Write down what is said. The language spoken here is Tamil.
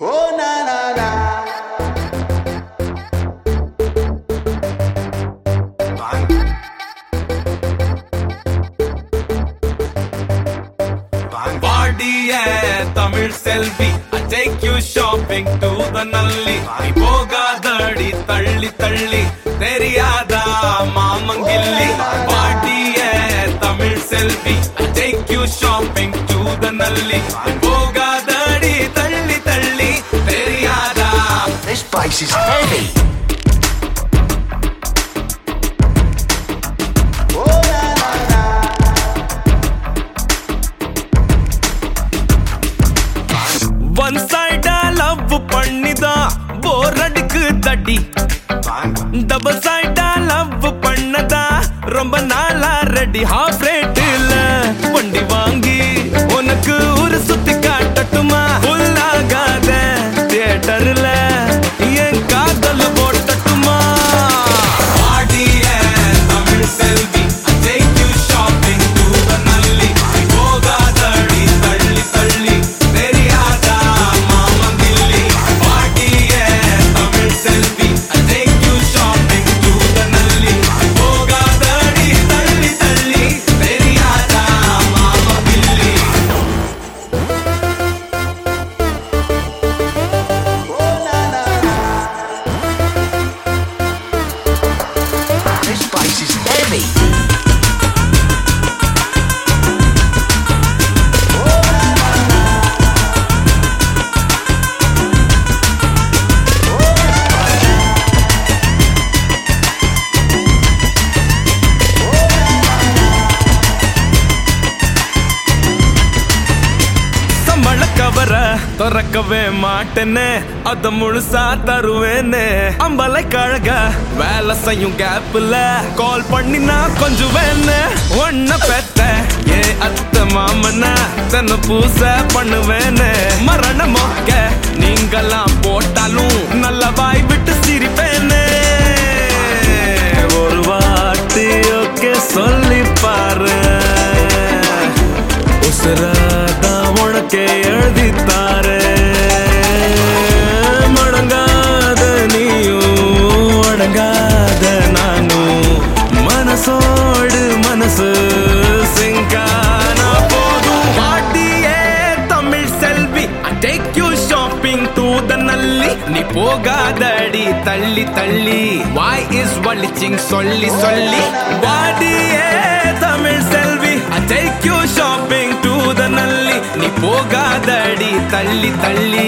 Oh na na na. பாடிய Tamil Selvi I take you shopping to the நல்லி நீ போகாதடி தள்ளி தள்ளி தெரியாதா மாமங்கில்லி பாடிய Tamil Selvi I take you shopping to the Nalli one சைடா லவ் பண்ணிதான் போர் அடிக்கு தடி. டபுள் சைடா லவ் பண்ணதா. ரொம்ப நாளா ரெடி ஹாஃப் சம்பள திறக்கவே மாட்டேன்னு அத முழுசா தருவேன்னு அம்பலை கழக வேலை செய்யும் கேப்ல கால் பண்ணி நான் கொஞ்சம் வேணு ஒன்ன பெத்த ஏ அத்த மாமனா தன்னை பூச பண்ணுவேன்னு மரண மொக்க நீங்கெல்லாம் போட்டாலும் நல்ல வாய் விட்டு சிரிப்பேன்னு ஒரு வாட்டி ஓகே சொல்லி பாரு. உசுராதா உனக்கே எழுதித்தாரே மடங்காத நீயும் அடங்காத நானும் மனசோடு மனசு சிங்கானா போதும் பாட்டியே Tamil Selvi I take you shopping நீ போகாதடி தள்ளி தள்ளி. வாய் இஸ் வலிச்சிங் சொல்லி சொல்லி. வாடியே தள்ளி தள்ளி.